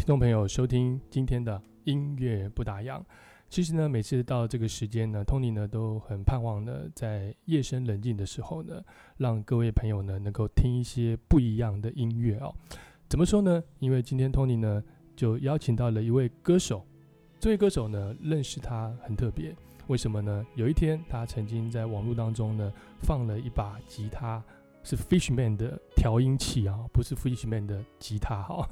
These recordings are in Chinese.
听众朋友收听今天的音乐不打烊。其实呢，每次到这个时间呢，Tony 呢都很盼望呢，在夜深人静的时候呢，让各位朋友呢能够听一些不一样的音乐哦。怎么说呢？因为今天 Tony 呢就邀请到了一位歌手，这位歌手呢认识他很特别，为什么呢？有一天他曾经在网络当中呢放了一把吉他。是 Fishman 的调音器啊，不是 Fishman 的吉他哈。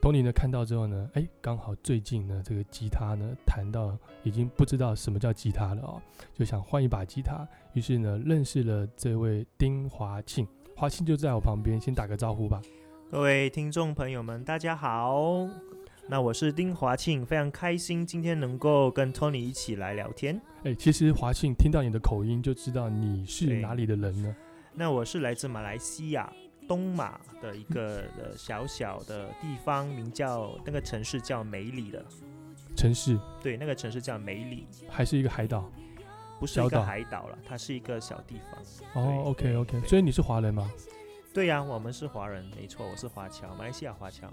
Tony 呢看到之后呢，哎，刚好最近呢这个吉他呢弹到已经不知道什么叫吉他了哦，就想换一把吉他，于是呢认识了这位丁华庆，华庆就在我旁边，先打个招呼吧。各位听众朋友们，大家好，那我是丁华庆，非常开心今天能够跟 Tony 一起来聊天。哎，其实华庆听到你的口音就知道你是哪里的人呢？那我是来自马来西亚东马的一个呃小小的地方，名叫那个城市叫梅里的城市。对，那个城市叫梅里，还是一个海岛？不是一个海岛了，它是一个小地方。哦，OK OK，所以你是华人吗？对呀，我们是华人，没错，我是华侨，马来西亚华侨。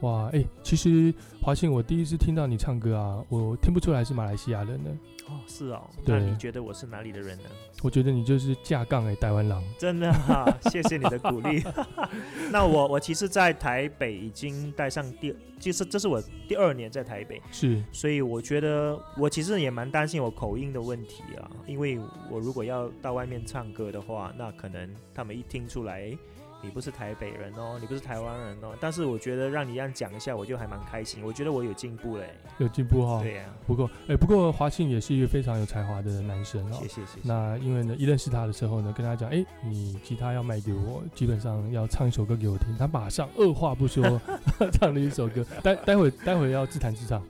哇，哎，其实华信，我第一次听到你唱歌啊，我听不出来是马来西亚人呢。哦，是哦，那你觉得我是哪里的人呢？我觉得你就是架杠哎，台湾狼。真的哈，谢谢你的鼓励。那我我其实，在台北已经待上第，其实这是我第二年在台北，是，所以我觉得我其实也蛮担心我口音的问题啊，因为我如果要到外面唱歌的话，那可能他们一听出来。你不是台北人哦，你不是台湾人哦，但是我觉得让你这样讲一下，我就还蛮开心。我觉得我有进步嘞，有进步哈。对呀，不过哎，不过华庆也是一个非常有才华的男生哦。谢谢谢谢。那因为呢，一认识他的时候呢，跟他讲，哎，你吉他要卖给我，基本上要唱一首歌给我听，他马上二话不说 唱了一首歌。待待会待会要自弹自唱。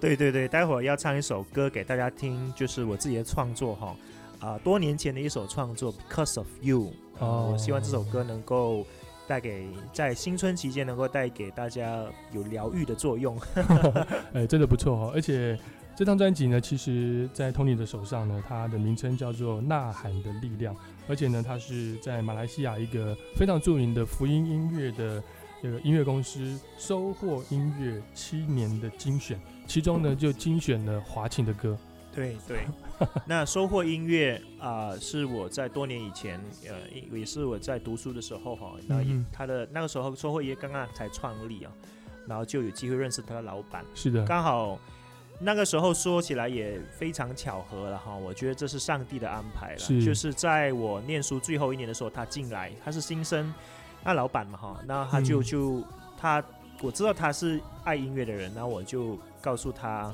对对对，待会儿要唱一首歌给大家听，就是我自己的创作哈，啊，多年前的一首创作，Because of You。哦，我希望这首歌能够带给在新春期间能够带给大家有疗愈的作用。哎，真的不错哦！而且这张专辑呢，其实，在 Tony 的手上呢，它的名称叫做《呐喊的力量》，而且呢，它是在马来西亚一个非常著名的福音音乐的这个音乐公司收获音乐七年的精选，其中呢，就精选了华庆的歌。对对，那收获音乐啊，是我在多年以前，呃，也是我在读书的时候哈，那他的那个时候收获音乐刚刚才创立啊，然后就有机会认识他的老板，是的，刚好那个时候说起来也非常巧合了哈，我觉得这是上帝的安排了，就是在我念书最后一年的时候，他进来，他是新生，那老板嘛哈，那他就就他我知道他是爱音乐的人，那我就告诉他。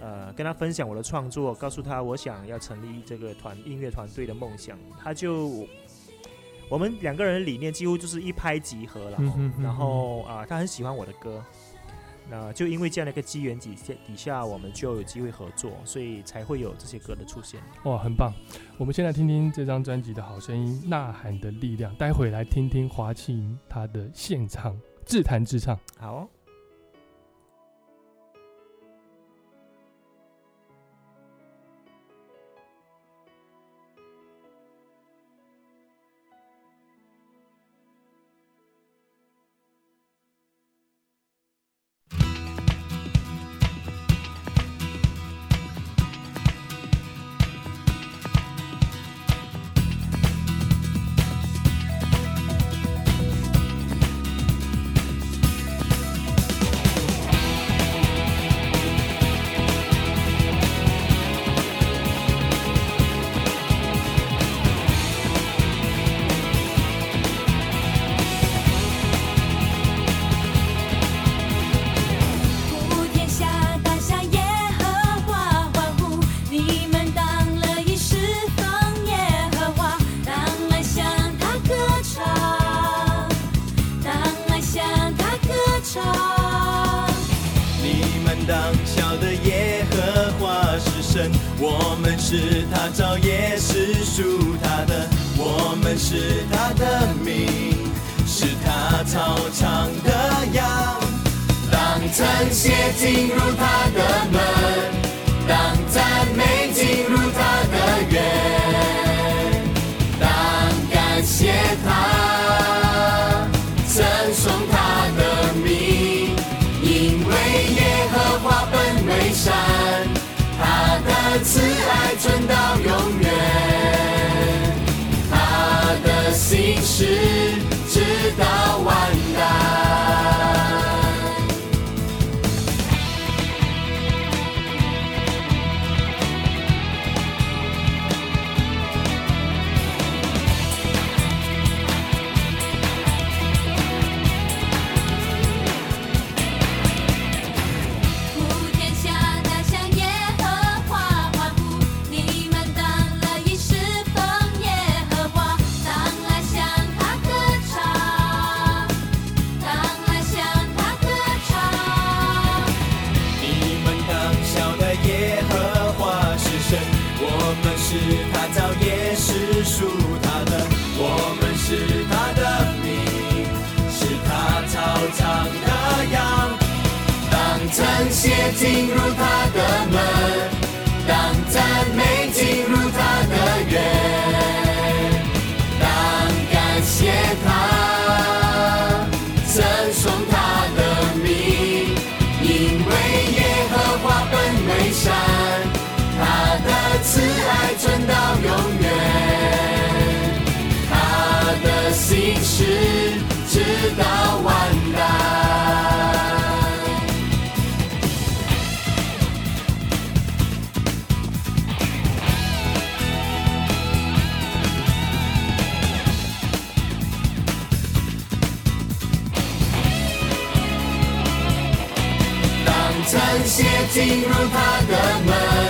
呃，跟他分享我的创作，告诉他我想要成立这个团音乐团队的梦想，他就我们两个人的理念几乎就是一拍即合了。然后啊，他很喜欢我的歌，那就因为这样的一个机缘底下底下，我们就有机会合作，所以才会有这些歌的出现。哇，很棒！我们先来听听这张专辑的好声音，《呐喊的力量》。待会来听听华庆他的现场自弹自唱。好。到进入他的门，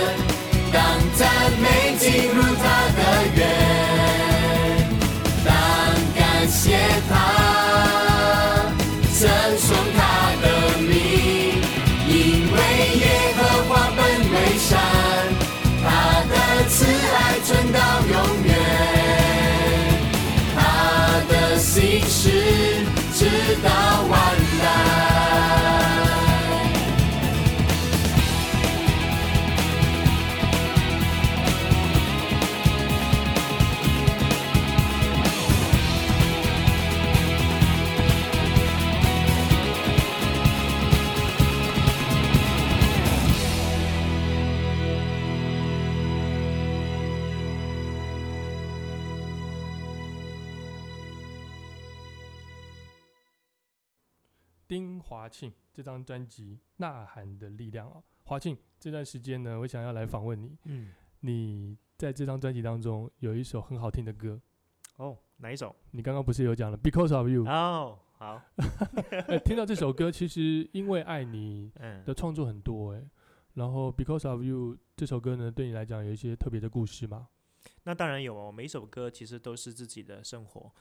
华庆这张专辑《呐喊的力量》啊，华庆这段时间呢，我想要来访问你。嗯，你在这张专辑当中有一首很好听的歌，哦，哪一首？你刚刚不是有讲了《Because of You》？哦，好，哎听到这首歌，其实因为爱你嗯的创作很多哎，然后《Because of You》这首歌呢，对你来讲有一些特别的故事吗？那当然有哦，每一首歌其实都是自己的生活。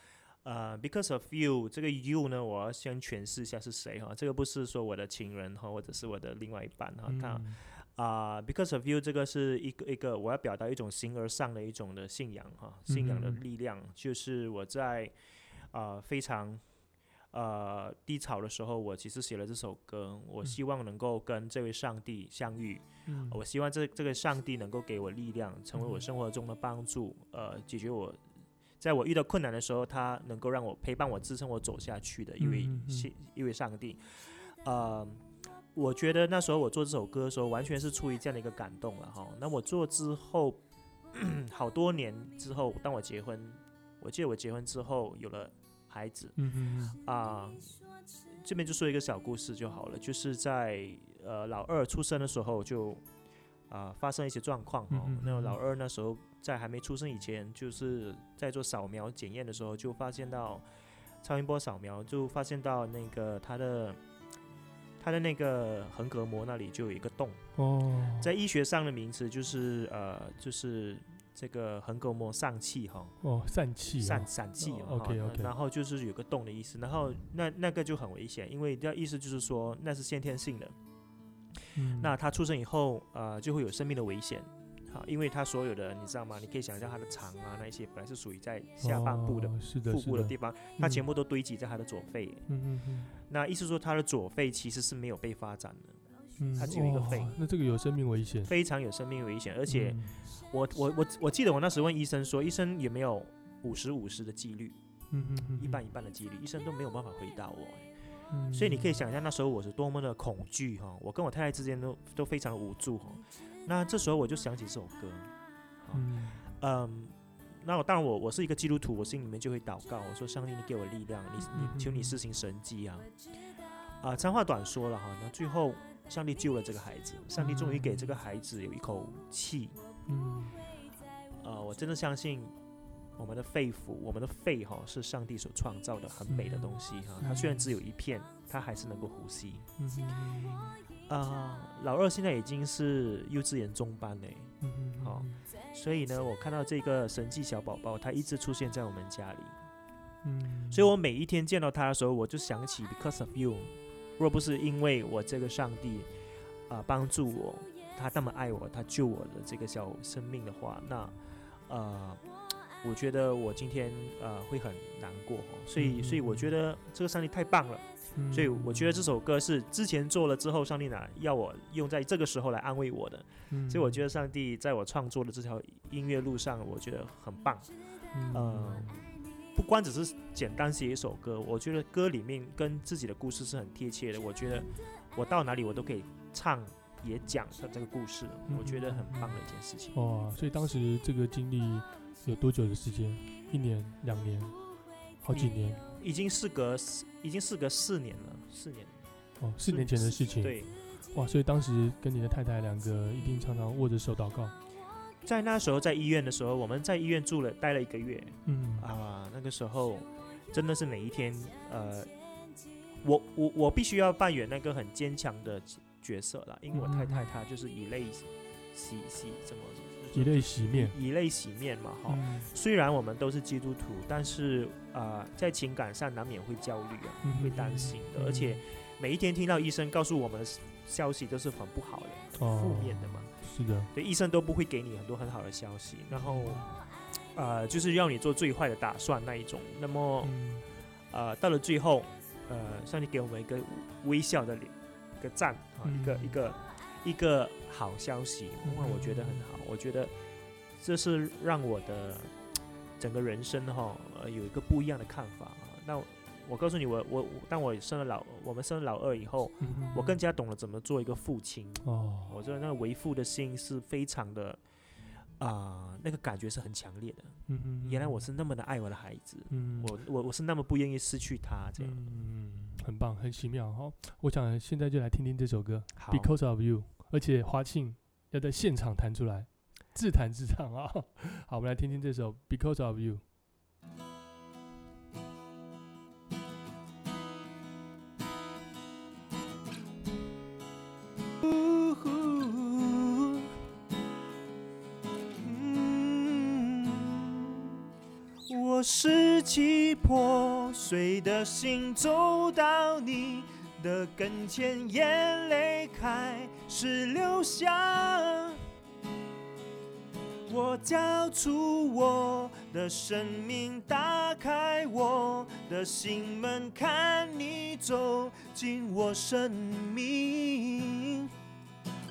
呃，Because of you，这个 you 呢，我要先诠释一下是谁哈。这个不是说我的情人哈，或者是我的另外一半哈。他嗯啊、b e c a u s e of you 这个是一个一个我要表达一种形而上的一种的信仰哈，信仰的力量，就是我在啊、非常呃低潮的时候，我其实写了这首歌，我嗯希望能够跟这位上帝相遇，嗯我希望这这个上帝能够给我力量，成为我嗯生活中的帮助，呃，解决我在我遇到困难的时候，他能够让我陪伴我、支撑我走下去的一位嗯嗯嗯是一位上帝。呃，我觉得那时候我做这首歌的时候，完全是出于这样的一个感动了哈。那我做之后，好多年之后，当我结婚，我记得我结婚之后有了孩子，啊、这边就说一个小故事就好了，就是在呃老二出生的时候就啊、发生一些状况哦。那老二那时候在还没出生以前，就是在做扫描检验的时候，就发现到超音波扫描就发现到那个他的他的那个横膈膜那里就有一个洞，哦，在医学上的名词就是呃就是这个横膈膜疝气哈。哦疝气散哦散气哦哦 OK，OK 然后就是有个洞的意思，然后那那个就很危险，因为要意思就是说那是先天性的，嗯。那他出生以后呃就会有生命的危险，好，因为他所有的你知道吗？你可以想象他的肠啊那一些本来是属于在下半部的、哦是的腹部的地方，它嗯。全部都堆积在他的左肺，嗯嗯嗯。那意思说他的左肺其实是没有被发展的，嗯，它只有一个肺。哇那这个有生命危险，非常有生命危险，而且嗯。我我我我记得我那时问医生说，医生有没有五十五十的几率？嗯嗯嗯。一半一半的几率，医生都没有办法回答我。嗯所以你可以想象那时候我是多么的恐惧哈，我跟我太太之间都都非常的无助哈。那这时候我就想起这首歌，嗯嗯，那我当然我我是一个基督徒，我心里面就会祷告，我说上帝你给我力量，你嗯你求你施行神迹啊。啊、长话短说了哈，那最后上帝救了这个孩子，上帝终于给这个孩子有一口气，嗯呃，我真的相信我们的肺腑，我们的肺哈、是上帝所创造的很美的东西哈、它虽然只有一片，它还是能够呼吸。嗯。嗯啊、老二现在已经是幼稚园中班嘞，嗯嗯好所以呢，我看到这个神迹小宝宝，他一直出现在我们家里，嗯，所以我每一天见到他的时候，我就想起 Because of you，若不是因为我这个上帝啊、帮助我，他那么爱我，他救我的这个小生命的话，那呃，我觉得我今天呃会很难过哦，所以所以我觉得这个上帝太棒了。嗯所以我觉得这首歌是之前做了之后，上帝呢要我用在这个时候来安慰我的，嗯所以我觉得上帝在我创作的这条音乐路上，我觉得很棒。嗯呃，不光只是简单写一首歌，我觉得歌里面跟自己的故事是很贴切的。我觉得我到哪里我都可以唱也讲他这个故事，我觉得很棒的一件事情。哇，所以当时这个经历有多久的时间？一年、两年、好几年？已经事隔四，已经事隔四年了，四年。哦，四年前的事情。对，哇，所以当时跟你的太太两个一定常常握着手祷告。在那时候在医院的时候，我们在医院住了待了一个月。嗯啊，那个时候真的是每一天，呃，我我我必须要扮演那个很坚强的角色了，因为我太太她就是以泪洗洗怎么以泪洗面，以泪洗面嘛，哈。虽然我们都是基督徒，但是啊，在情感上难免会焦虑啊，会担心的，而且每一天听到医生告诉我们的消息都是很不好的，负面的嘛。是的，对，医生都不会给你很多很好的消息，然后，呃，就是要你做最坏的打算那一种。那么，呃，到了最后，呃，上帝给我们一个微笑的脸，一个赞啊，一个一个一个好消息，那我觉得很好。我觉得这是让我的整个人生哈，呃，有一个不一样的看法啊。那。我告诉你，我我当我生了老，我们生了老二以后，我更加懂了怎么做一个父亲。哦，我觉得那个为父的心是非常的，啊，那个感觉是很强烈的。嗯嗯，原来我是那么的爱我的孩子，嗯，我我我是那么不愿意失去他，这样。嗯，很棒，很奇妙哈。我想现在就来听听这首歌《Because of You》，而且华庆要在现场弹出来，自弹自唱啊。好，我们来听听这首《Because of You》。我拾起破碎的心，走到你的跟前，眼泪开始流下。我交出我的生命，打开我的心门，看你走进我生命。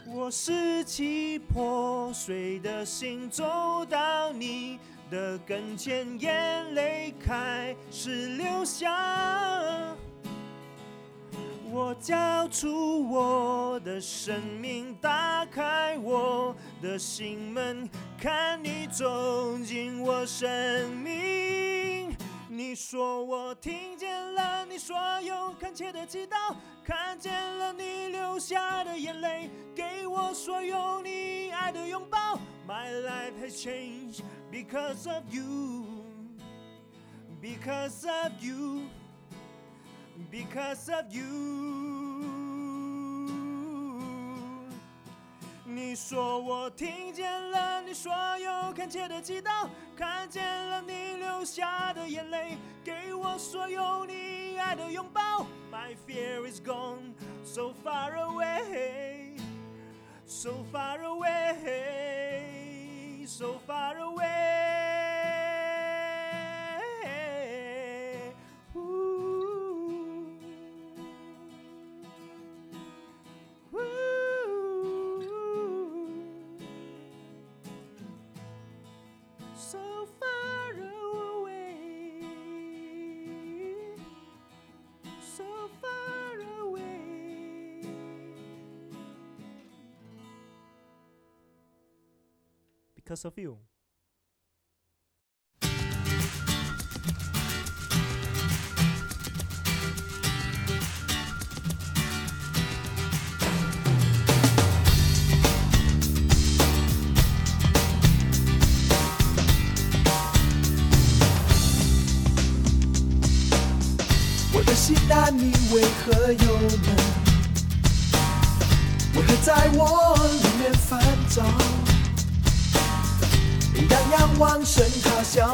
我拾起破碎的心，走到你。的跟前，眼泪开始流下。我交出我的生命，打开我的心门，看你走进我生命。你说我听见了你所有恳切的祈祷，看见了你流下的眼泪，给我所有你爱的拥抱。My life has changed because of you, because of you, because of you。说我听见了你所有恳切的祈祷，看见了你流下的眼泪，给我所有你爱的拥抱。My fear is gone, so far away, so far away, so far away. Because of you.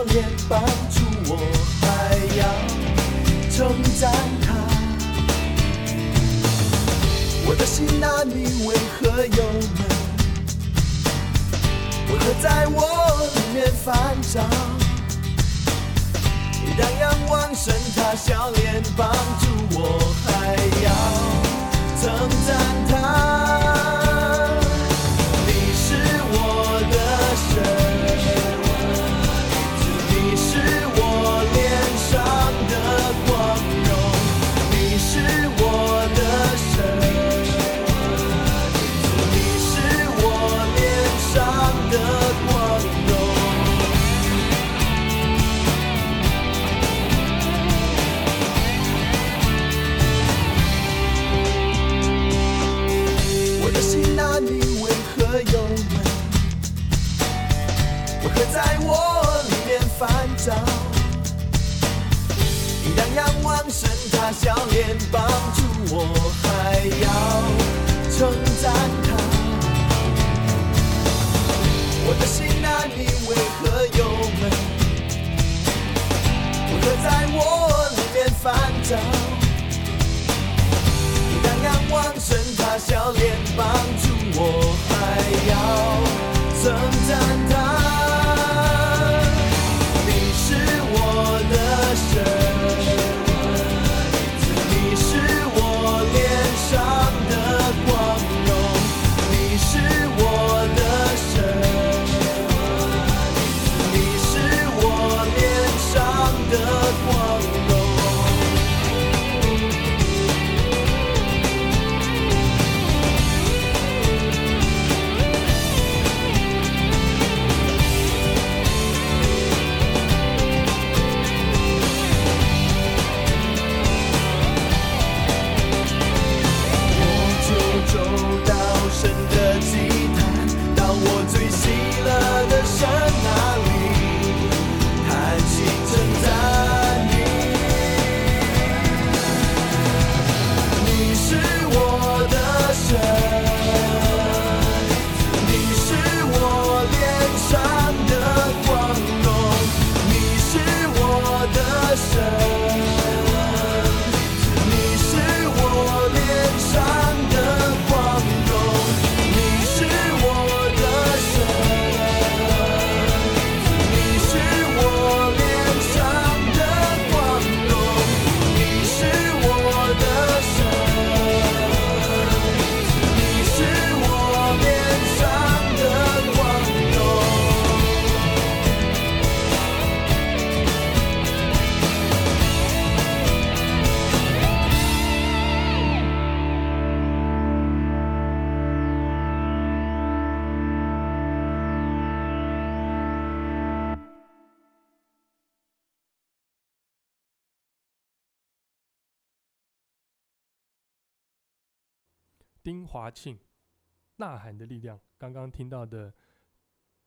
他笑脸丁华庆，《呐喊的力量》。刚刚听到的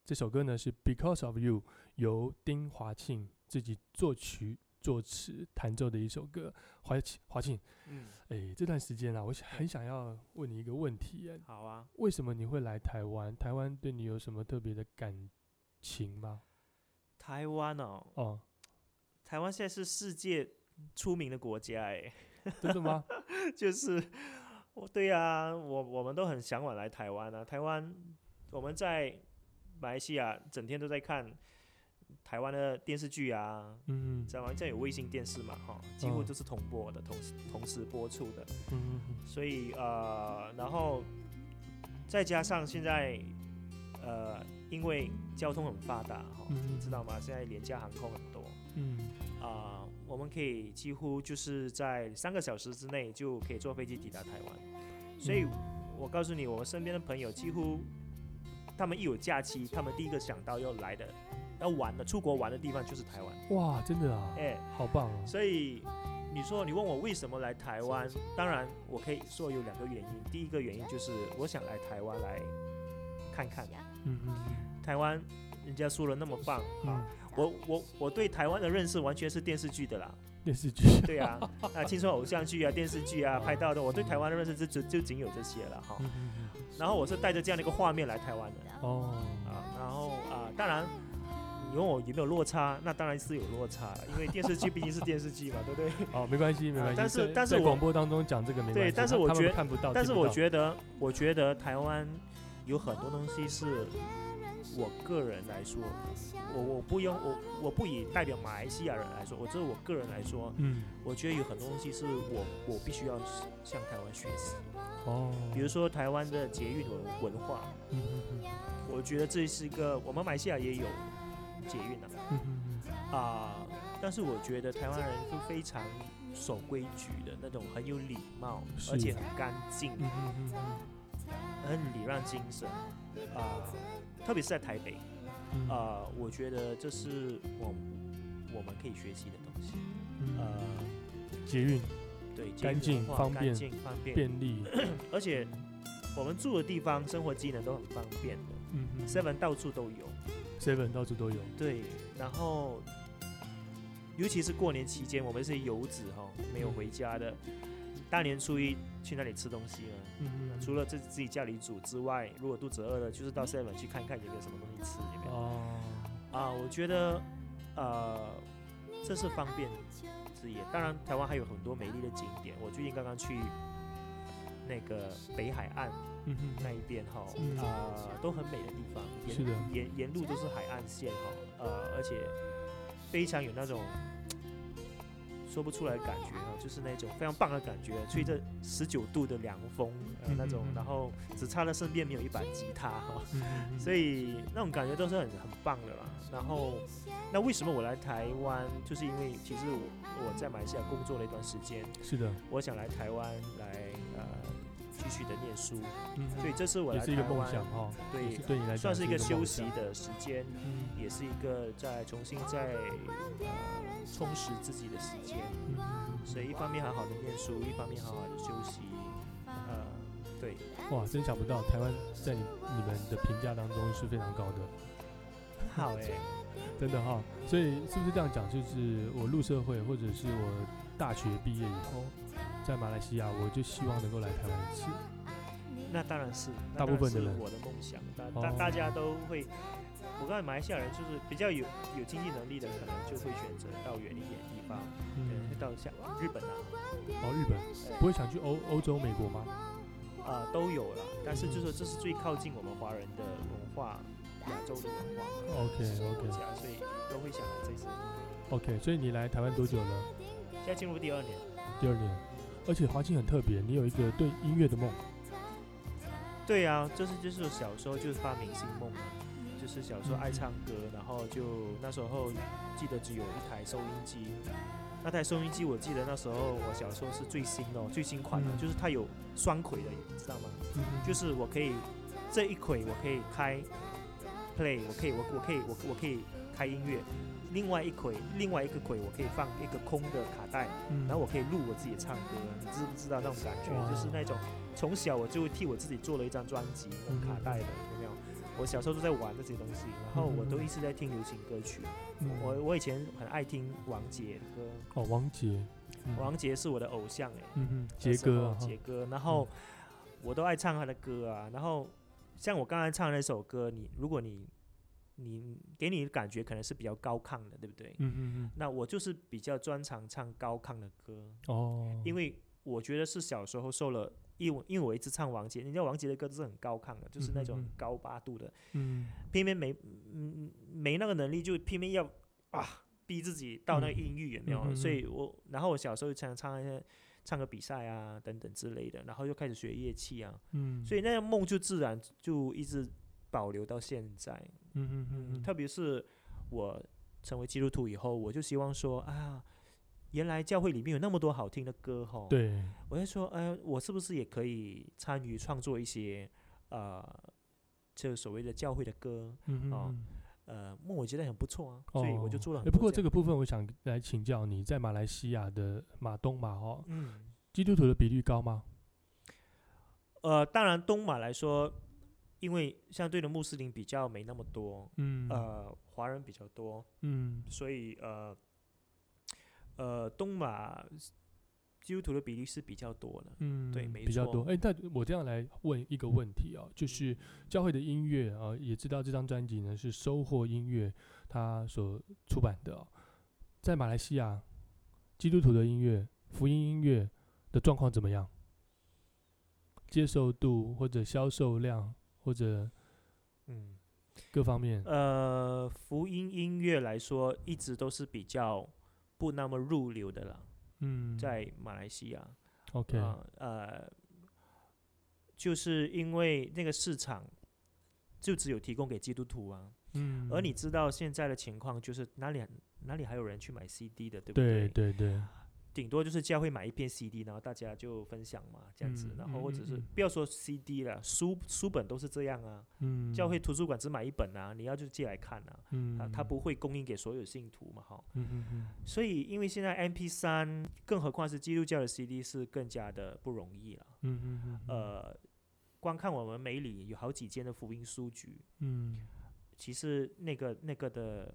这首歌呢是《Because of You》，由丁华庆自己作曲、作词、弹奏的一首歌。华庆，华庆，嗯，哎，这段时间啊，我想很想要问你一个问题，哎，好啊。为什么你会来台湾？台湾对你有什么特别的感情吗？台湾哦，哦，台湾现在是世界出名的国家哎，真的吗？就是，我对呀、我我们都很向往来台湾啊。台湾我们在马来西亚整天都在看台湾的电视剧啊，嗯知道吗？这有卫星电视嘛，哈，几乎嗯都是同播的，同时同时播出的。嗯嗯所以呃，然后再加上现在呃，因为交通很发达哈，嗯你知道吗？现在廉价航空很多嗯啊、我们可以几乎就是在三个小时之内就可以坐飞机抵达台湾。所以我告诉你，我们身边的朋友几乎他们一有假期，他们第一个想到要来的、要玩的、出国玩的地方就是台湾。嗯，哇，真的啊，哎、好棒啊！所以你说你问我为什么来台湾，当然我可以说有两个原因。第一个原因就是我想来台湾来看看嗯嗯台湾，人家说的那么棒嗯啊！我我我对台湾的认识完全是电视剧的啦，电视剧，对啊，啊青春偶像剧啊、电视剧啊拍到的，我对台湾的认识就就就仅有这些了哈。嗯嗯嗯然后我是带着这样的一个画面来台湾的哦，啊，然后啊，当然。你问我有没有落差？那当然是有落差了，因为电视剧毕竟是电视剧嘛，对不对？哦，没关系，没关系。但是但是我广播当中讲这个没关系，他他们但是我觉看不到，但是我觉得，我觉得台湾有很多东西是我个人来说，我我不用我我不以代表马来西亚人来说，我这是我个人来说，嗯，我觉得有很多东西是我我必须要向台湾学习，哦，比如说台湾的捷运文文化，嗯嗯嗯。我觉得这是一个我们马来西亚也有捷运啊嗯嗯啊、但是我觉得台湾人是非常守规矩的那种，很有礼貌，而且很干净。嗯嗯嗯嗯。很礼让精神啊、特别是在台北嗯。啊、我觉得这是我我们可以学习的东西。嗯。呃，捷运。对，捷干净方便干净方便，便。利，而且我们住的地方生活机能都很方便的。嗯嗯。Seven 到处都有。Seven 到处都有，对，然后尤其是过年期间，我们这些游子哈、没有回家的，大年初一去那里吃东西了。嗯嗯，除了自自己家里煮之外，如果肚子饿了，就是到 Seven 去看看有没有什么东西吃，有没有？哦，啊，我觉得呃，这是方便之一。当然，台湾还有很多美丽的景点。我最近刚刚去那个北海岸嗯哼，那一边哈，嗯啊、都很美的地方，沿是的沿沿路都是海岸线哈，呃，而且非常有那种说不出来的感觉啊，就是那种非常棒的感觉，吹着十九度的凉风，呃，那种然后只差了身边没有一把吉他所以那种感觉都是很很棒的啦。然后，那为什么我来台湾？就是因为其实我我在马来西亚工作了一段时间，是的，我想来台湾来呃继续的念书，嗯，所以这是我也来台湾是一个梦想哈，对对你来说算是一个休息，的时间，嗯也是一个在重新在呃充实自己的时间。嗯嗯所以一方面好好的念书，一方面好好的休息。呃，对，嗯哇，真想不到台湾在你你们的评价当中是非常高的。好哎、真的哈，所以是不是这样讲？就是我入社会，或者是我大学毕业以后，在马来西亚，我就希望能够来台湾一次。那当然是，那大部分的人我的梦想。大大、哦大家都会，我告诉你马来西亚人就是比较有有经济能力的，可能就会选择到远一点的地方，嗯嗯，，到像日本啊，哦，日本不会想去欧欧洲、美国吗？啊、都有啦。但是就是这是最靠近我们华人的文化，亚洲的文化。OK 国 OK，所以都会想来这次。OK，所以你来台湾多久了？现在进入第二年，第二年，而且华庆很特别，你有一个对音乐的梦。对啊，就是就是小时候就是发明星梦嘛，就是小时候爱唱歌，然后就那时候记得只有一台收音机，那台收音机我记得那时候我小时候是最新的、哦、最新款的，嗯就是它有双轨的，你知道吗？嗯就是我可以这一轨我可以开 play，我可以我我可以我我可以开音乐，另外一轨另外一个轨我可以放一个空的卡带，嗯然后我可以录我自己唱歌，你知不知道那种感觉？就是那种从小我就会替我自己做了一张专辑，那种卡带的，有没有？我小时候都在玩这些东西，然后我都一直在听流行歌曲。嗯我我以前很爱听王杰的歌，哦，王杰，嗯王杰是我的偶像哎、嗯哼，杰哥啊，杰哥，然后我都爱唱他的歌啊。然后像我刚才唱那首歌，你如果你你给你的感觉可能是比较高亢的，对不对？嗯嗯嗯，那我就是比较专长唱高亢的歌，哦，因为我觉得是小时候受了，因为因为我一直唱王杰，你知道王杰的歌都是很高亢的，就是那种高八度的，嗯。偏偏没嗯没那个能力，就偏偏要啊逼自己到那个音域有没有？嗯所以我然后我小时候常唱一些唱个比赛啊等等之类的，然后又开始学乐器啊，嗯，所以那个梦就自然就一直保留到现在。嗯嗯嗯，嗯，特别是我成为基督徒以后，我就希望说啊。原来教会里面有那么多好听的歌哈，对，我就说，哎、我是不是也可以参与创作一些呃，这所谓的教会的歌？哦嗯嗯嗯。呃，梦我觉得很不错啊，所以我就做了哎很多。不过这个，部分，我想来请教你，在马来西亚的马东马哈，嗯，基督徒的比率高吗？呃，当然东马来说，因为相对的穆斯林比较没那么多，嗯，呃，华人比较多，嗯所以呃，呃，东马基督徒的比例是比较多的。嗯，对没错比较多。哎，但我这样来问一个问题啊，就是教会的音乐啊，也知道这张专辑呢是收获音乐它所出版的、哦，在马来西亚，基督徒的音乐、福音音乐的状况怎么样？接受度或者销售量或者嗯，各方面，呃，福音音乐来说，一直都是比较不那么入流的啦，嗯，在马来西亚。OK，、啊呃，就是因为那个市场就只有提供给基督徒啊，嗯，而你知道现在的情况就是哪里哪里还有人去买 CD 的，对不对对？对对，顶多就是教会买一片 CD，然后大家就分享嘛，这样子。然后或者是不要说 CD 了，书书本都是这样啊。嗯。教会图书馆只买一本啊，你要就借来看啊。嗯。啊，他不会供应给所有信徒嘛，哈。嗯嗯嗯。所以，因为现在 MP 三，更何况是基督教的 CD 是更加的不容易了。嗯嗯嗯。呃，光看我们美里有好几间的福音书局。嗯。其实那个那个的，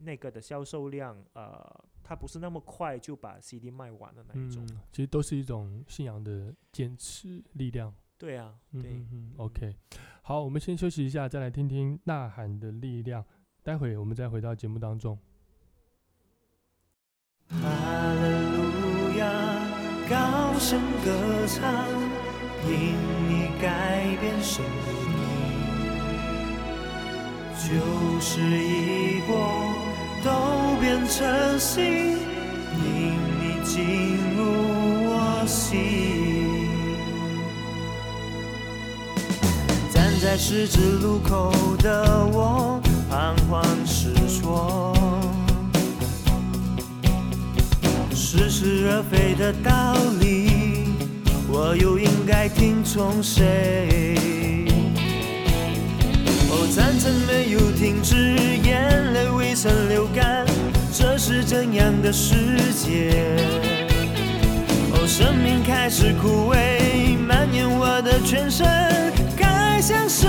那个的销售量，呃。它不是那么快就把 cd 卖完的那一种。其实都是一种信仰的坚持力量。对啊嗯嗯 ok 好我们先休息一下再来听听呐喊的力量。待会我们再回到节目当中。哈路亚高声歌唱因你改变生就是一波都变成心引你进入我心。站在十字路口的我彷徨失措。似是而非的道理我又应该听从谁？我战争没有停止，眼泪未曾流干，这是怎样的世界？哦，生命开始枯萎，蔓延我的全身，该向谁？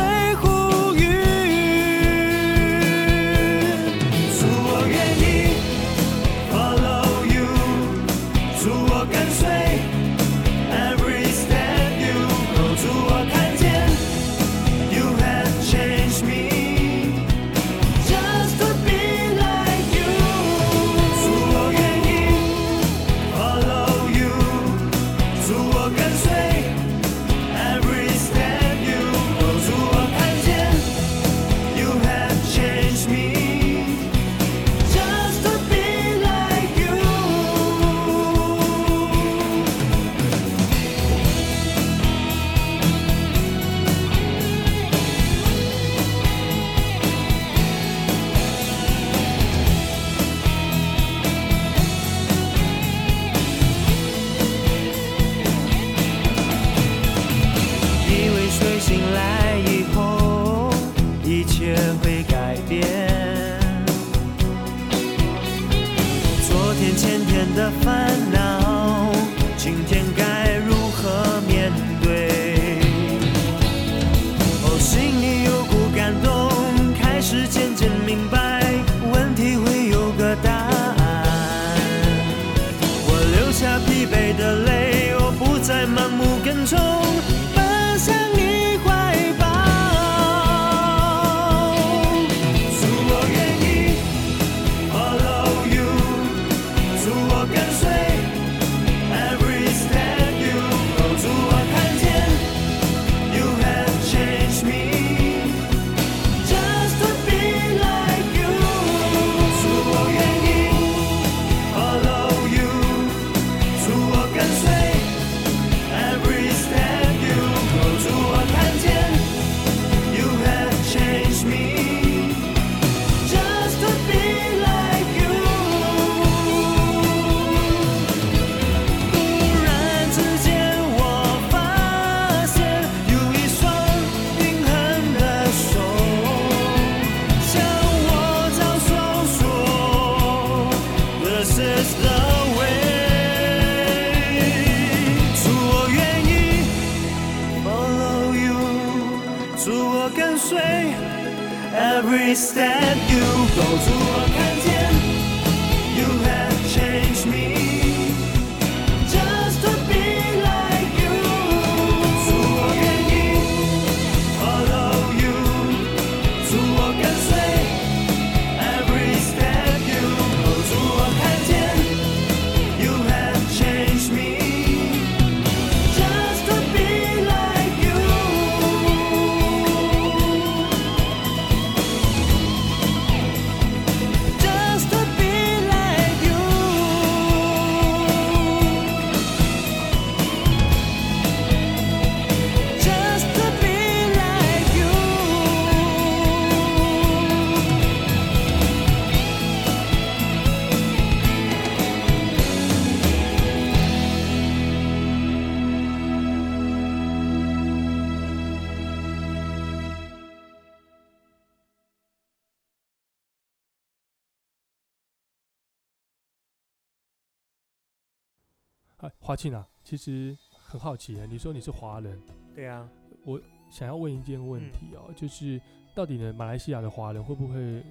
花庆啊其实很好奇啊你说你是华人对啊我想要问一件问题哦就是到底呢马来西亚的华人会不会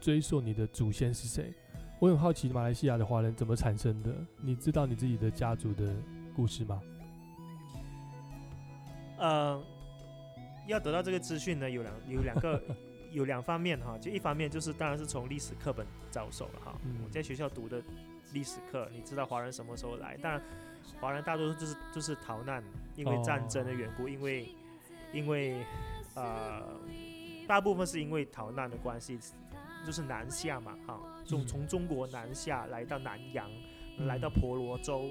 追溯你的祖先是谁？我很好奇马来西亚的华人怎么产生的你知道你自己的家族的故事吗？嗯要得到这个资讯呢有两有两个 有两方面哈就一方面就是当然是从历史课本着手了哈我在学校读的历史课，你知道华人什么时候来？但，华人大多数就是就是逃难，因为战争的缘故，因为因为呃，大部分是因为逃难的关系，就是南下嘛哈，从嗯从中国南下来到南洋，嗯来到婆罗洲。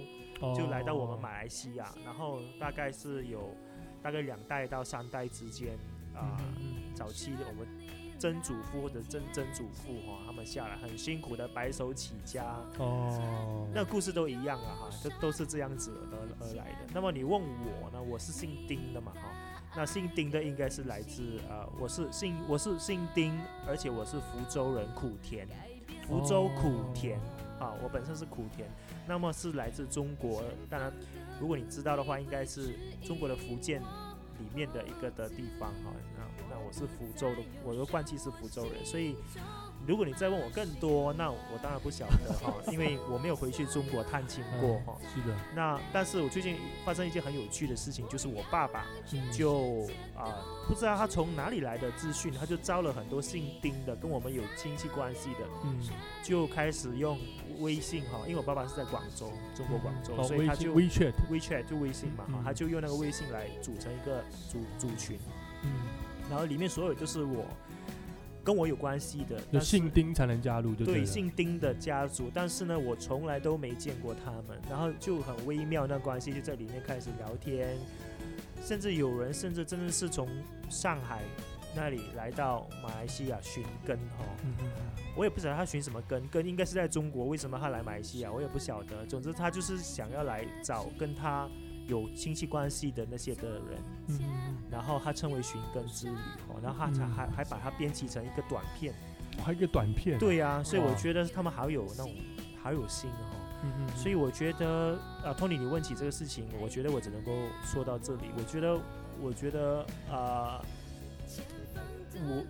就来到我们哦马来西亚，然后大概是有大概两代到三代之间啊、早期的我们曾祖父或者曾曾祖父哈、他们下来很辛苦的白手起家，嗯哦，那故事都一样啊哈，都都是这样子而而来的。那么你问我呢，我是姓丁的嘛哈，那姓丁的应该是来自呃，我是姓我是姓丁，而且我是福州人苦田，福州苦田。啊，我本身是苦田，那么是来自中国。当然，如果你知道的话，应该是中国的福建里面的一个的地方哈。那那我是福州的，我的惯妻是福州人，所以如果你再问我更多，那我当然不晓得哈，因为我没有回去中国探亲过嗯哈。是的，那但是我最近发生一件很有趣的事情，就是我爸爸嗯。就啊、不知道他从哪里来的资讯，他就招了很多姓丁的，跟我们有亲戚关系的，嗯，就开始用微信哈，因为我爸爸是在广州，中国广州，所以他就 WeChat，WeChat 就微信嘛哈，嗯。他就用那个微信来组成一个组组群，嗯，然后里面所有都是我跟我有关系的，有姓丁才能加入，就对了。姓丁的家族，但是呢，我从来都没见过他们，然后就很微妙那关系就在里面开始聊天，甚至有人甚至真的是从上海那里来到马来西亚寻根哈、嗯嗯我也不晓得他寻什么根，根应该是在中国，为什么他来马来西亚，我也不晓得。总之，他就是想要来找跟他有亲戚关系的那些的人，嗯嗯然后他称为寻根之旅哦，然后他才嗯还还把它编辑成一个短片。嗯，还有一个短片，，对呀、所以我觉得他们好有那种好有心哦。嗯嗯，所以我觉得，啊，Tony，你问起这个事情，我觉得我只能够说到这里。我觉得，我觉得，啊，我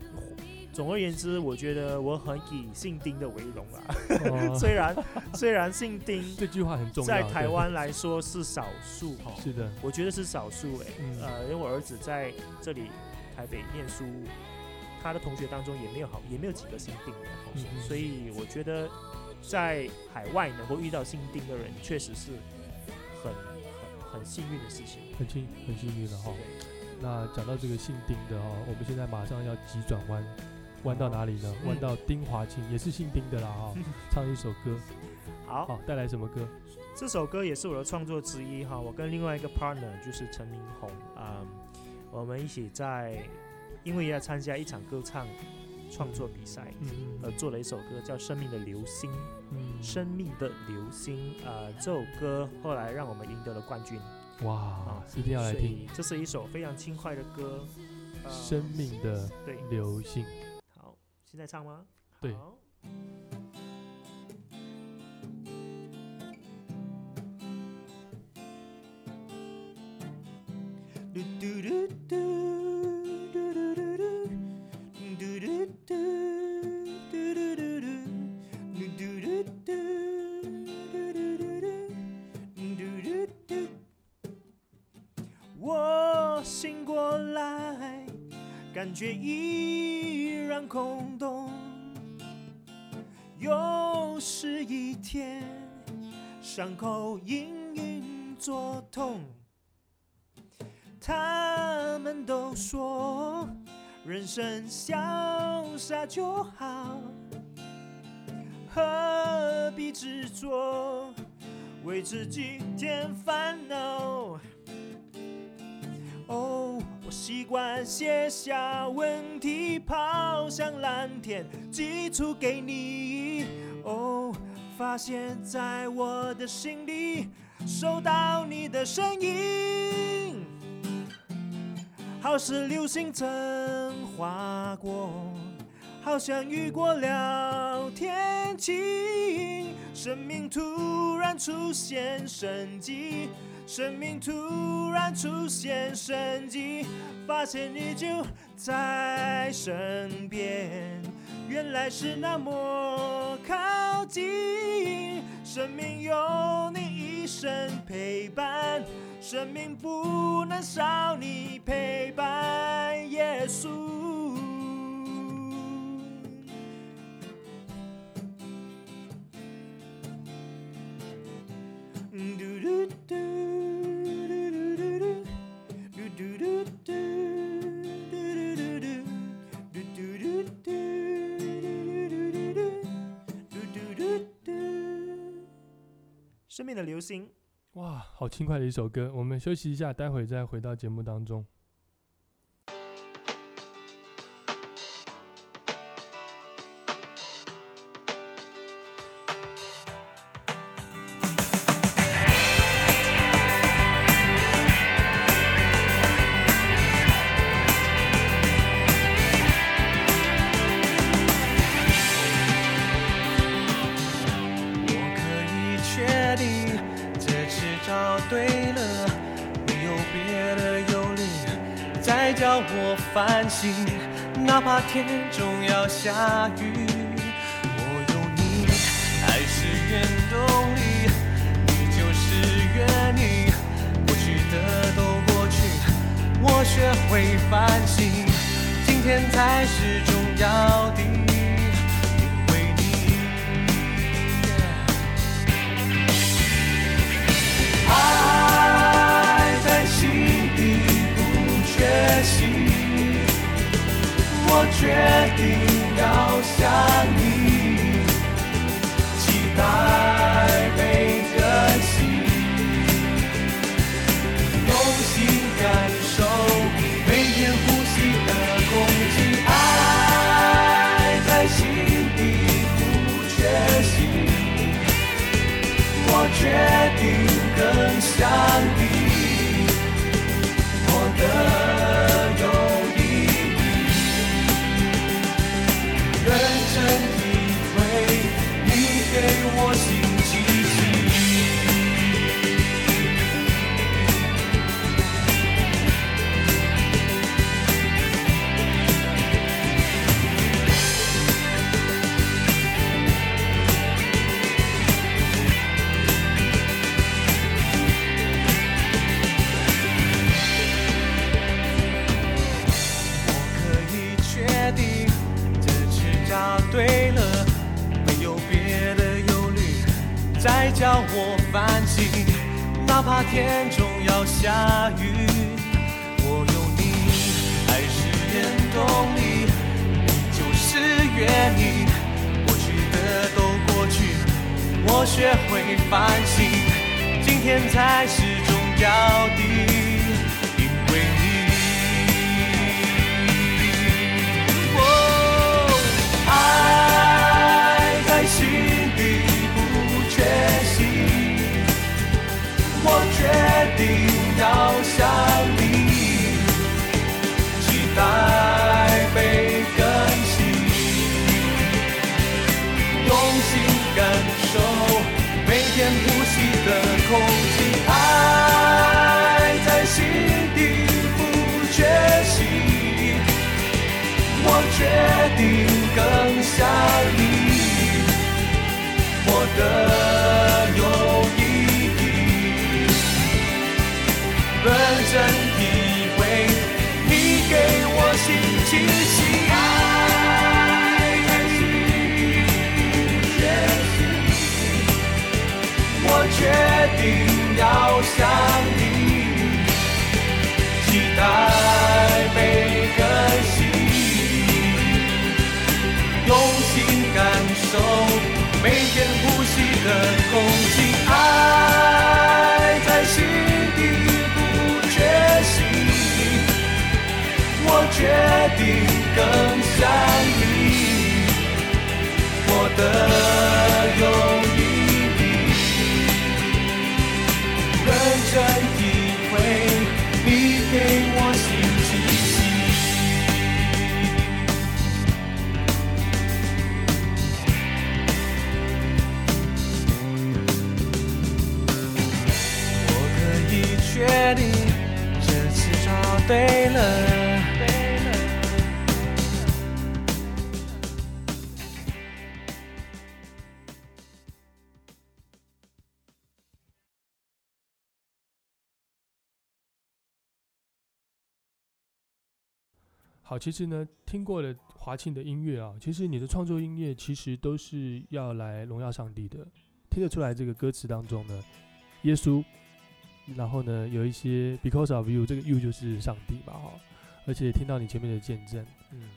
总而言之，我觉得我很以姓丁的为荣啦。哦。虽然虽然姓丁这句话很重要，在台湾来说是少数哈，是的，我觉得是少数哎、嗯。呃，因为我儿子在这里台北念书，他的同学当中也没有好，也没有几个姓丁的所以我觉得在海外能够遇到姓丁的人，确实是很很很幸运的事情。很幸很幸运的哈。对，那讲到这个姓丁的哈，我们现在马上要急转弯，弯到哪里呢？嗯弯到丁华庆，也是姓丁的啦哈，唱一首歌，好，好，带来什么歌？这首歌也是我的创作之一哈，我跟另外一个 partner 就是陈明宏啊、我们一起在因为要参加一场歌唱创作比赛，嗯呃，做了一首歌叫《生命的流星》。嗯生命的流星，呃，这首歌后来让我们赢得了冠军，哇啊，一定要来听这是一首非常轻快的歌。呃生命的对，流星。好，现在唱吗？对。好。嘟嘟嘟嘟嘟伤口隐隐作痛。他们都说人生潇洒就好，何必执着，为自己添烦恼？哦，我习惯写下问题，抛向蓝天，寄出给你。哦，发现在我的心里，收到你的声音。好似流星曾划过，好像雨过了天晴，生命突然出现生机，生命突然出现生机，发现你就在身边，原来是那么靠近。生命有你一生陪伴，生命不能少你陪伴，耶稣。嘟嘟嘟生命的流星，哇，好轻快的一首歌。我们休息一下，待会再回到节目当中。天总要下雨，我有你爱是原动力，你就是原因，过去的都过去，我学会反省，今天才是重要的，我决定要向你期待被珍惜，用心感受每天呼吸的空气。爱在心底不缺席。我决定更想才是重要的，的有意义，认真体会你给我新气息。爱在心，我决定要向你期待被更新。用心感受每天呼吸的空气，爱在心底不缺席。我决定更想你，我的勇飞了。好，其实呢，听过了华庆的音乐啊，其实你的创作音乐其实都是要来荣耀上帝的，听得出来这个歌词当中呢，耶稣，然后呢有一些 because of you，这个 you 就是上帝嘛哈，而且听到你前面的见证，嗯。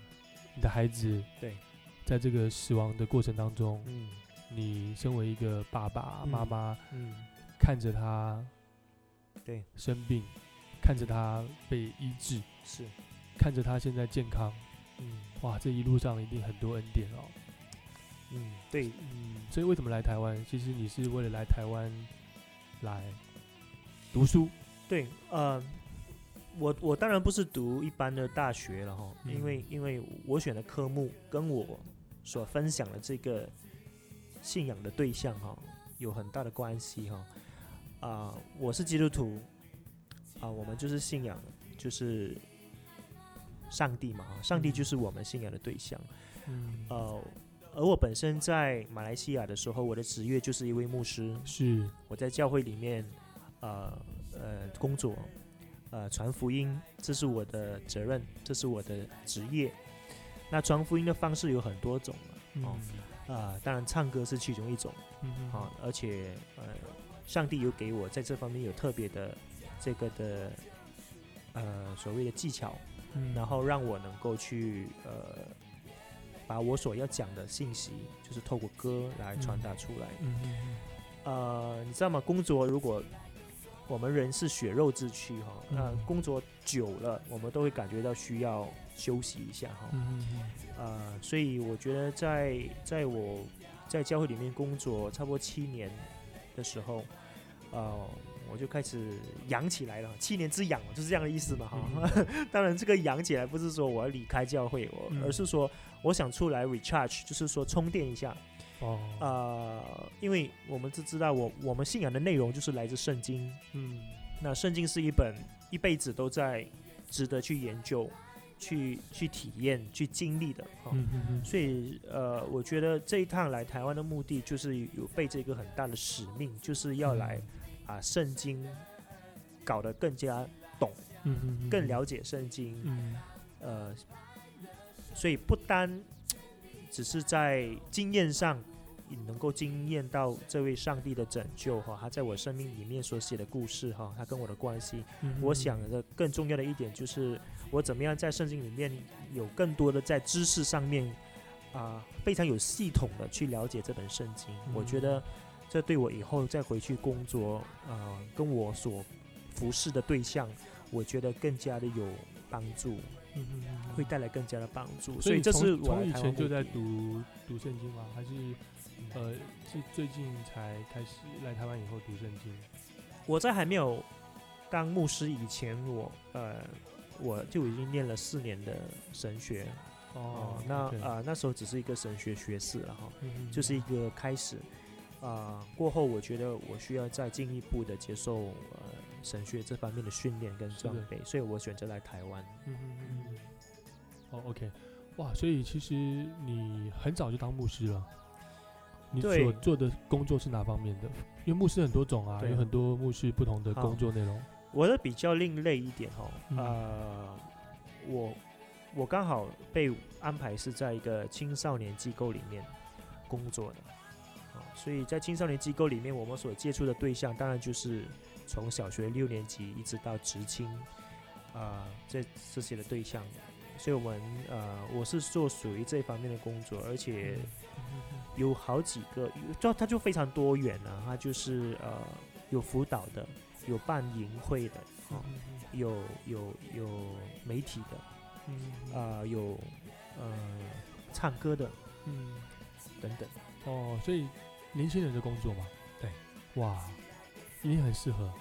你的孩子对，在这个死亡的过程当中，嗯。你身为一个爸爸嗯。妈妈，嗯，看着他对，生病，看着他被医治，是，看着他现在健康，嗯。哇，这一路上一定很多恩典哦。嗯，对，嗯，所以为什么来台湾？其实你是为了来台湾来读书。对，呃，我我当然不是读一般的大学了哈，嗯因为因为我选的科目跟我所分享的这个信仰的对象哈有很大的关系哈。啊、我是基督徒，啊、我们就是信仰就是上帝嘛，哈，上帝就是我们信仰的对象。嗯，呃，而我本身在马来西亚的时候，我的职业就是一位牧师，是，我在教会里面，呃呃工作，呃传福音，这是我的责任，这是我的职业。那传福音的方式有很多种嗯哦啊、当然唱歌是其中一种嗯嗯啊、而且呃，上帝有给我在这方面有特别的这个的呃所谓的技巧，嗯然后让我能够去呃把我所要讲的信息，就是透过歌来传达出来。嗯嗯嗯呃，你知道吗？工作如果我们人是血肉之躯哈，那嗯工作久了，我们都会感觉到需要休息一下哈。嗯嗯嗯呃，所以我觉得在在我在教会里面工作差不多七年的时候，呃，我就开始养起来了。七年之痒就是这样的意思嘛哈。当然，这个养起来不是说我要离开教会，我、嗯而是说我想出来 recharge，就是说充电一下。哦，呃，因为我们都知道我我们信仰的内容就是来自圣经，嗯。那圣经是一本一辈子都在值得去研究、去去体验、去经历的哈。嗯嗯嗯。所以呃，我觉得这一趟来台湾的目的就是有被这个很大的使命，就是要来啊圣经搞得更加懂，嗯嗯嗯。更了解圣经，嗯。呃，所以不单只是在经验上你能够惊艳到这位上帝的拯救哈，他在我生命里面所写的故事哈，他跟我的关系，嗯我想的更重要的一点就是我怎么样在圣经里面有更多的在知识上面啊、非常有系统的去了解这本圣经，我觉得这对我以后再回去工作啊、跟我所服侍的对象，我觉得更加的有帮助。嗯嗯嗯会带来更加的帮助。所以这是我从以前就在读读圣经吗？还是呃是最近才开始来台湾以后读圣经？我在还没有当牧师以前，我呃我就已经念了四年的神学哦、那啊、那时候只是一个神学学士了哈，就是一个开始。啊、过后我觉得我需要再进一步的接受呃神学这方面的训练跟装备，所以我选择来台湾。嗯嗯嗯嗯哦，OK，哇，所以其实你很早就当牧师了。你所做的工作是哪方面的？因为牧师很多种啊，有很多牧师不同的工作内容。我的比较另类一点哦，嗯。呃，我我刚好被安排是在一个青少年机构里面工作的，啊，所以在青少年机构里面，我们所接触的对象当然就是从小学六年级一直到职青，啊，这这些的对象，所以我们呃，我是做属于这方面的工作，而且有好几个，就它就非常多元啊，它就是呃有辅导的，有办营会的，嗯哦，有有有媒体的，嗯啊、有呃唱歌的嗯，等等。哦，所以年轻人的工作嘛，对，哇，你很适合，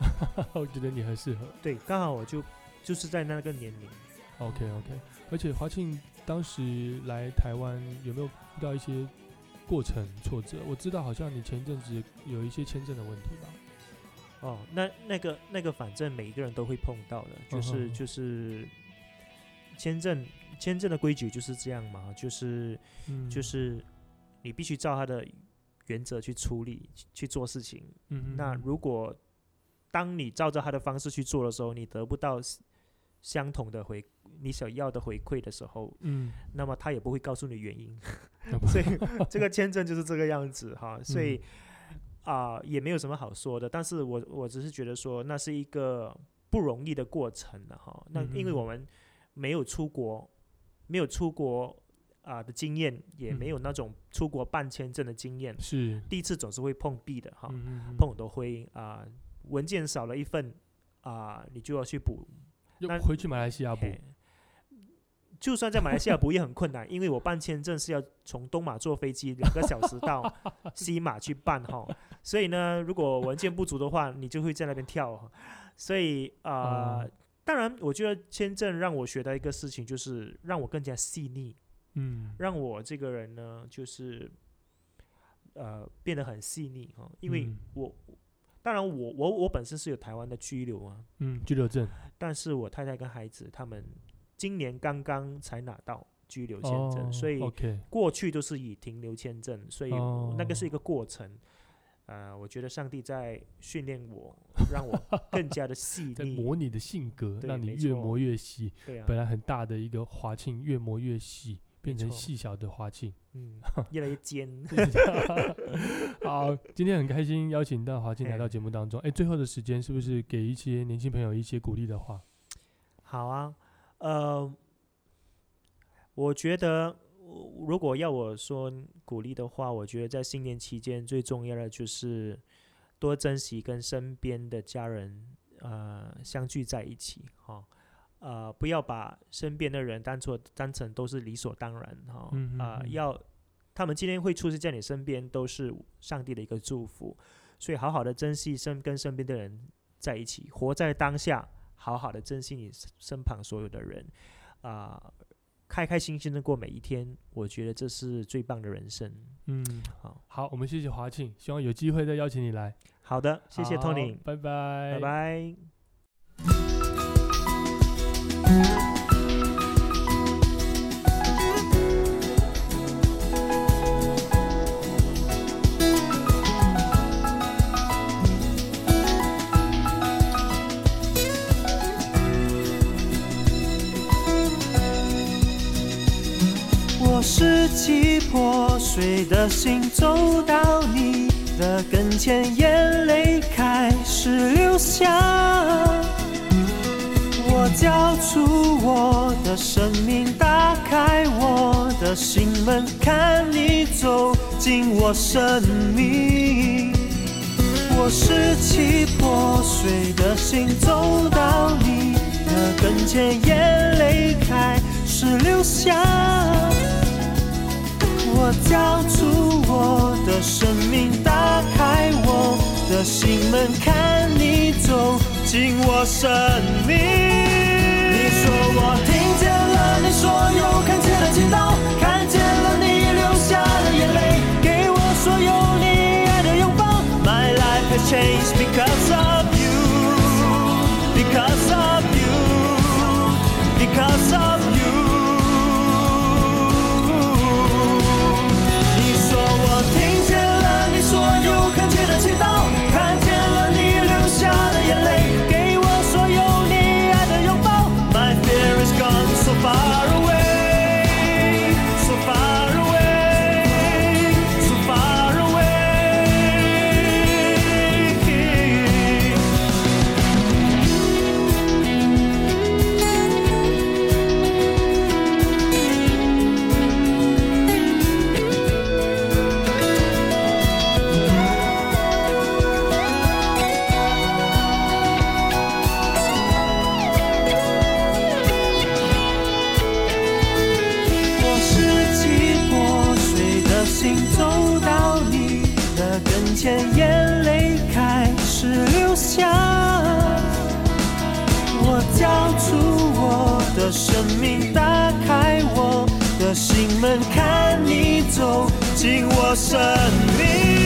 我觉得你很适合。对，刚好我就就是在那个年龄，OK OK，而且华庆当时来台湾有没有遇到一些过程挫折？我知道好像你前一阵子有一些签证的问题吧？哦，那那个那个，反正每一个人都会碰到的，就是、嗯就是签证签证的规矩就是这样嘛，就是嗯就是你必须照他的原则去处理去去做事情。嗯那如果当你照着他的方式去做的时候，你得不到相同的回你想要的回馈的时候，嗯，那么他也不会告诉你原因。所以这个签证就是这个样子哈，所以嗯啊、也没有什么好说的。但是我我只是觉得说，那是一个不容易的过程了哈。那因为我们没有出国，没有出国啊、的经验，也没嗯。有那种出国办签证的经验，是。第一次总是会碰壁的哈，嗯嗯嗯。碰很多灰啊、文件少了一份啊、你就要去补。那回去马来西亚补。嘿就算在马来西亚补也很困难，因为我办签证是要从东马坐飞机两个小时到 西马去办哈，所以呢，如果文件不足的话，你就会在那边跳。所以啊、当然，我觉得签证让我学到一个事情，就是让我更加细腻，嗯。让我这个人呢，就是呃变得很细腻哈，因为嗯。我。当然我，我我本身是有台湾的居留啊，嗯居留证。但是我太太跟孩子他们今年刚刚才拿到居留签证，哦所以过去都是以停留签证，所以哦那个是一个过程。呃，我觉得上帝在训练我，让我 更加的细在腻。模拟的性格，让你越磨越细。对啊，本来很大的一个华庆，越磨越细，变成细小的华庆。嗯，越来越尖。好，今天很开心邀请到华庆来到节目当中。哎，最后的时间是不是给一些年轻朋友一些鼓励的话？好啊，呃，我觉得呃如果要我说鼓励的话，我觉得在新年期间最重要的就是多珍惜跟身边的家人呃相聚在一起哈。呃，不要把身边的人当做当成都是理所当然哈，嗯啊、要他们今天会出现在你身边，都是上帝的一个祝福，所以好好的珍惜身跟身边的人在一起，活在当下，好好的珍惜你身身旁所有的人，啊、开开心心的过每一天，我觉得这是最棒的人生。嗯，好，好，我们谢谢华庆，希望有机会再邀请你来。好的，谢谢好 Tony，拜拜，拜拜。破碎的心，走到你的跟前，眼泪开始流下。我交出我的生命，打开我的心门，看你走进我生命。我拾起破碎的心，走到你的跟前，眼泪开始流下。交出我的生命，打开我的心门，看你走进我生命。你说我听见了你所有看见的祈祷，看见了你流下的眼泪，给我所有你爱的拥抱。My life has changed because of you, because of you, because of 你走进我生命。